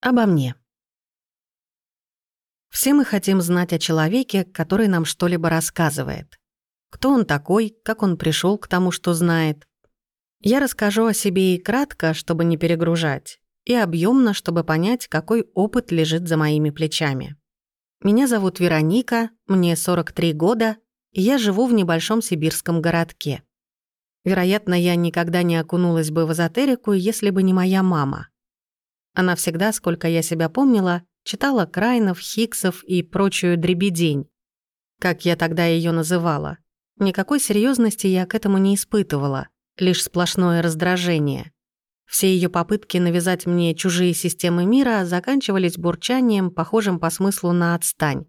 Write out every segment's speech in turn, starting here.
Обо мне. Все мы хотим знать о человеке, который нам что-либо рассказывает. Кто он такой, как он пришел к тому, что знает. Я расскажу о себе и кратко, чтобы не перегружать, и объемно, чтобы понять, какой опыт лежит за моими плечами. Меня зовут Вероника, мне 43 года, и я живу в небольшом сибирском городке. Вероятно, я никогда не окунулась бы в эзотерику, если бы не моя мама. Она всегда, сколько я себя помнила, читала Крайнов, Хиксов и прочую дребедень, как я тогда ее называла. Никакой серьезности я к этому не испытывала, лишь сплошное раздражение. Все ее попытки навязать мне чужие системы мира заканчивались бурчанием, похожим по смыслу на «отстань».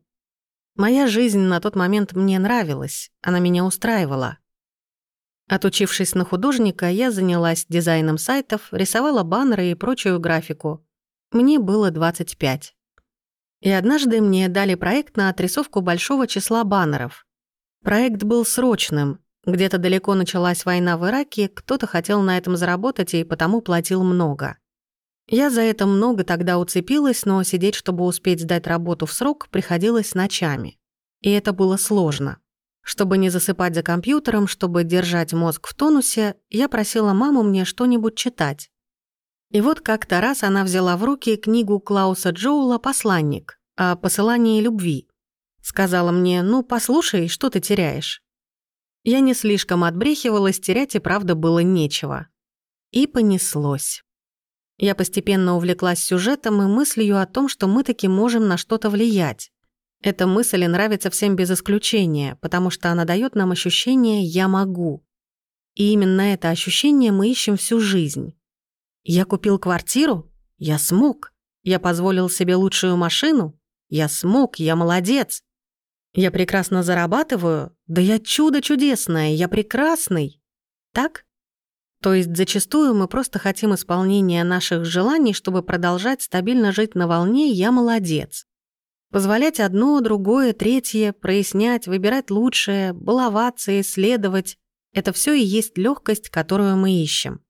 Моя жизнь на тот момент мне нравилась, она меня устраивала. Отучившись на художника, я занялась дизайном сайтов, рисовала баннеры и прочую графику. Мне было 25. И однажды мне дали проект на отрисовку большого числа баннеров. Проект был срочным. Где-то далеко началась война в Ираке, кто-то хотел на этом заработать и потому платил много. Я за это много тогда уцепилась, но сидеть, чтобы успеть сдать работу в срок, приходилось ночами. И это было сложно. Чтобы не засыпать за компьютером, чтобы держать мозг в тонусе, я просила маму мне что-нибудь читать. И вот как-то раз она взяла в руки книгу Клауса Джоула «Посланник» о посылании любви. Сказала мне, ну, послушай, что ты теряешь. Я не слишком отбрехивалась, терять и правда было нечего. И понеслось. Я постепенно увлеклась сюжетом и мыслью о том, что мы таки можем на что-то влиять. Эта мысль нравится всем без исключения, потому что она дает нам ощущение «я могу». И именно это ощущение мы ищем всю жизнь. Я купил квартиру? Я смог. Я позволил себе лучшую машину? Я смог, я молодец. Я прекрасно зарабатываю? Да я чудо чудесное, я прекрасный. Так? То есть зачастую мы просто хотим исполнения наших желаний, чтобы продолжать стабильно жить на волне «я молодец». Позволять одно, другое, третье, прояснять, выбирать лучшее, баловаться, исследовать — это все и есть легкость, которую мы ищем.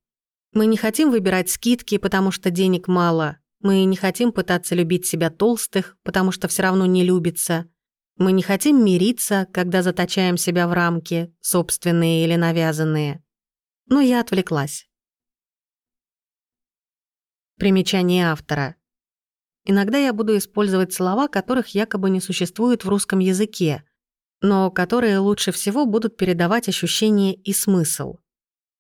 Мы не хотим выбирать скидки, потому что денег мало. Мы не хотим пытаться любить себя толстых, потому что все равно не любится. Мы не хотим мириться, когда заточаем себя в рамки, собственные или навязанные. Но я отвлеклась. Примечание автора — Иногда я буду использовать слова, которых якобы не существует в русском языке, но которые лучше всего будут передавать ощущение и смысл.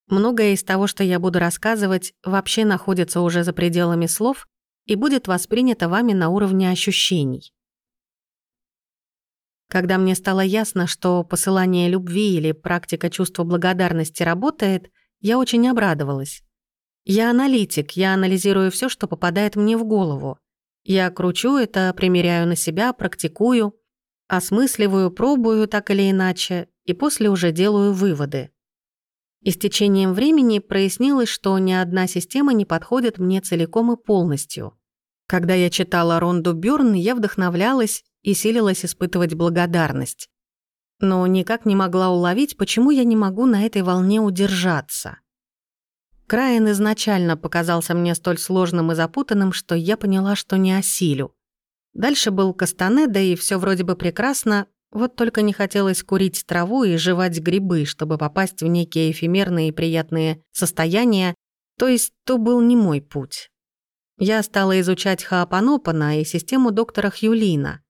Многое из того, что я буду рассказывать, вообще находится уже за пределами слов и будет воспринято вами на уровне ощущений. Когда мне стало ясно, что посылание любви или практика чувства благодарности работает, я очень обрадовалась. Я аналитик, я анализирую все, что попадает мне в голову. Я кручу это, примеряю на себя, практикую, осмысливаю, пробую так или иначе, и после уже делаю выводы. И с течением времени прояснилось, что ни одна система не подходит мне целиком и полностью. Когда я читала Ронду Бёрн, я вдохновлялась и силилась испытывать благодарность. Но никак не могла уловить, почему я не могу на этой волне удержаться. Краин изначально показался мне столь сложным и запутанным, что я поняла, что не осилю. Дальше был Кастанеда, и все вроде бы прекрасно, вот только не хотелось курить траву и жевать грибы, чтобы попасть в некие эфемерные и приятные состояния, то есть то был не мой путь. Я стала изучать Хаапанопана и систему доктора Хьюлина.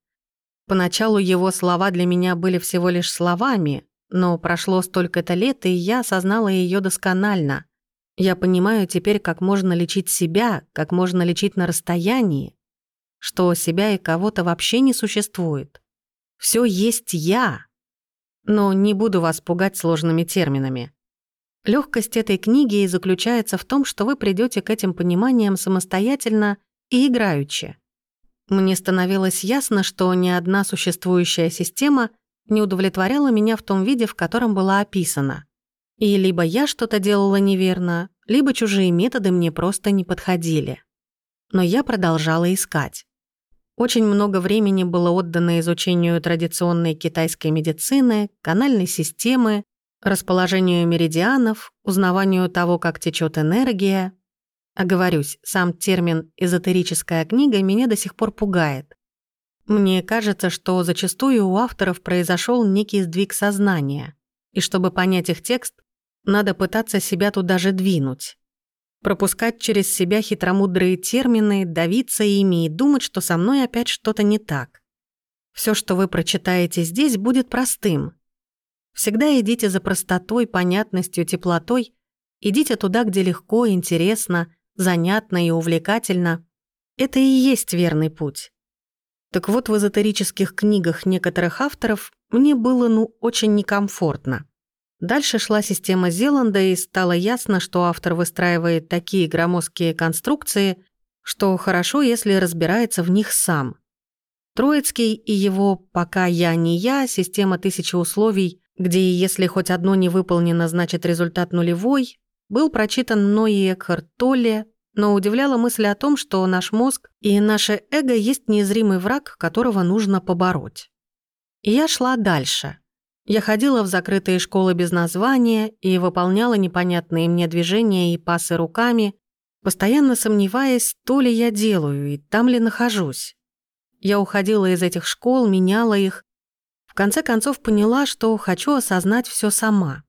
Поначалу его слова для меня были всего лишь словами, но прошло столько-то лет, и я осознала ее досконально — я понимаю теперь, как можно лечить себя, как можно лечить на расстоянии, что себя и кого-то вообще не существует. Все есть я. Но не буду вас пугать сложными терминами. Легкость этой книги и заключается в том, что вы придете к этим пониманиям самостоятельно и играючи. Мне становилось ясно, что ни одна существующая система не удовлетворяла меня в том виде, в котором была описана. И либо я что-то делала неверно, либо чужие методы мне просто не подходили. Но я продолжала искать. Очень много времени было отдано изучению традиционной китайской медицины, канальной системы, расположению меридианов, узнаванию того, как течет энергия. Оговорюсь, сам термин «эзотерическая книга» меня до сих пор пугает. Мне кажется, что зачастую у авторов произошел некий сдвиг сознания, и чтобы понять их текст, надо пытаться себя туда же двинуть. Пропускать через себя хитромудрые термины, давиться ими и думать, что со мной опять что-то не так. Все, что вы прочитаете здесь, будет простым. Всегда идите за простотой, понятностью, теплотой. Идите туда, где легко, интересно, занятно и увлекательно. Это и есть верный путь. Так вот, в эзотерических книгах некоторых авторов мне было, ну, очень некомфортно. Дальше шла система Зеланда, и стало ясно, что автор выстраивает такие громоздкие конструкции, что хорошо, если разбирается в них сам. Троицкий и его «пока я не я» система тысячи условий, где если хоть одно не выполнено, значит результат нулевой, был прочитан мной и Экхарт Толле, но удивляла мысль о том, что наш мозг и наше эго есть незримый враг, которого нужно побороть. И я шла дальше. Я ходила в закрытые школы без названия и выполняла непонятные мне движения и пасы руками, постоянно сомневаясь, то ли я делаю и там ли нахожусь. Я уходила из этих школ, меняла их. В конце концов поняла, что хочу осознать все сама.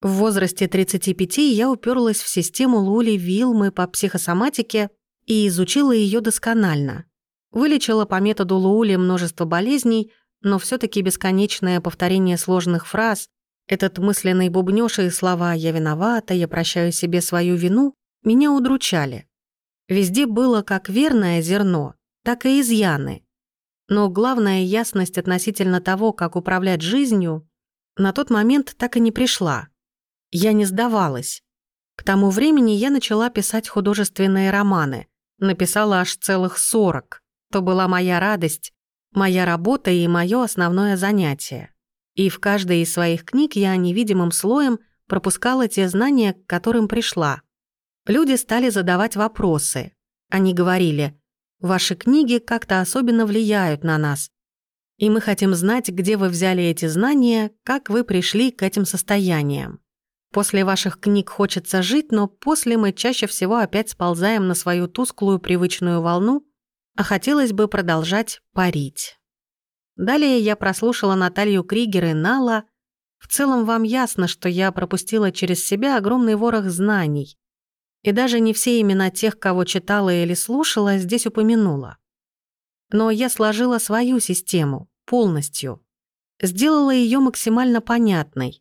В возрасте 35 я уперлась в систему Лули Вилмы по психосоматике и изучила ее досконально. Вылечила по методу Лули множество болезней, но все таки бесконечное повторение сложных фраз, этот мысленный бубнёж и слова «я виновата», «я прощаю себе свою вину» меня удручали. Везде было как верное зерно, так и изъяны. Но главная ясность относительно того, как управлять жизнью, на тот момент так и не пришла. Я не сдавалась. К тому времени я начала писать художественные романы. Написала аж целых сорок. То была моя радость, моя работа и мое основное занятие. И в каждой из своих книг я невидимым слоем пропускала те знания, к которым пришла. Люди стали задавать вопросы. Они говорили, «Ваши книги как-то особенно влияют на нас. И мы хотим знать, где вы взяли эти знания, как вы пришли к этим состояниям. После ваших книг хочется жить, но после мы чаще всего опять сползаем на свою тусклую привычную волну, а хотелось бы продолжать парить. Далее я прослушала Наталью Кригер и Нала. В целом вам ясно, что я пропустила через себя огромный ворох знаний. И даже не все имена тех, кого читала или слушала, здесь упомянула. Но я сложила свою систему, полностью. Сделала ее максимально понятной,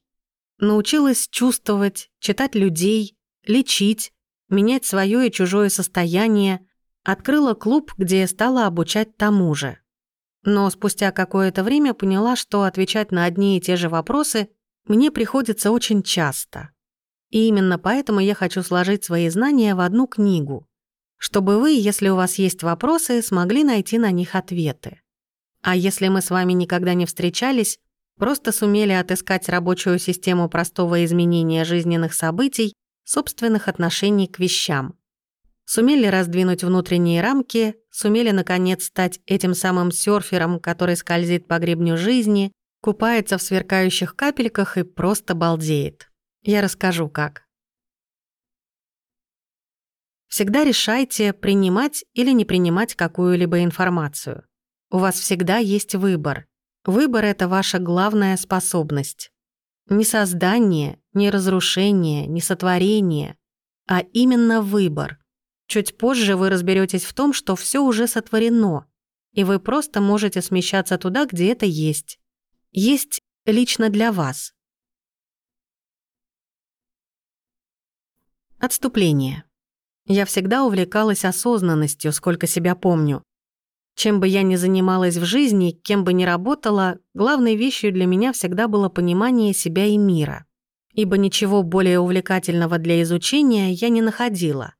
Научилась чувствовать, читать людей, лечить, менять свое и чужое состояние, открыла клуб, где стала обучать тому же. Но спустя какое-то время поняла, что отвечать на одни и те же вопросы мне приходится очень часто. И именно поэтому я хочу сложить свои знания в одну книгу, чтобы вы, если у вас есть вопросы, смогли найти на них ответы. А если мы с вами никогда не встречались, Просто сумели отыскать рабочую систему простого изменения жизненных событий, собственных отношений к вещам. Сумели раздвинуть внутренние рамки, сумели, наконец, стать этим самым серфером, который скользит по гребню жизни, купается в сверкающих капельках и просто балдеет. Я расскажу, как. Всегда решайте, принимать или не принимать какую-либо информацию. У вас всегда есть выбор. Выбор — это ваша главная способность. Не создание, не разрушение, не сотворение, а именно выбор. Чуть позже вы разберетесь в том, что все уже сотворено, и вы просто можете смещаться туда, где это есть. Есть лично для вас. Отступление. Я всегда увлекалась осознанностью, сколько себя помню. Чем бы я ни занималась в жизни, кем бы ни работала, главной вещью для меня всегда было понимание себя и мира. Ибо ничего более увлекательного для изучения я не находила.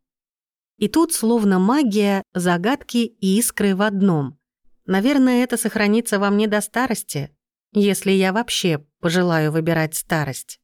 И тут словно магия, загадки и искры в одном. Наверное, это сохранится во мне до старости, если я вообще пожелаю выбирать старость.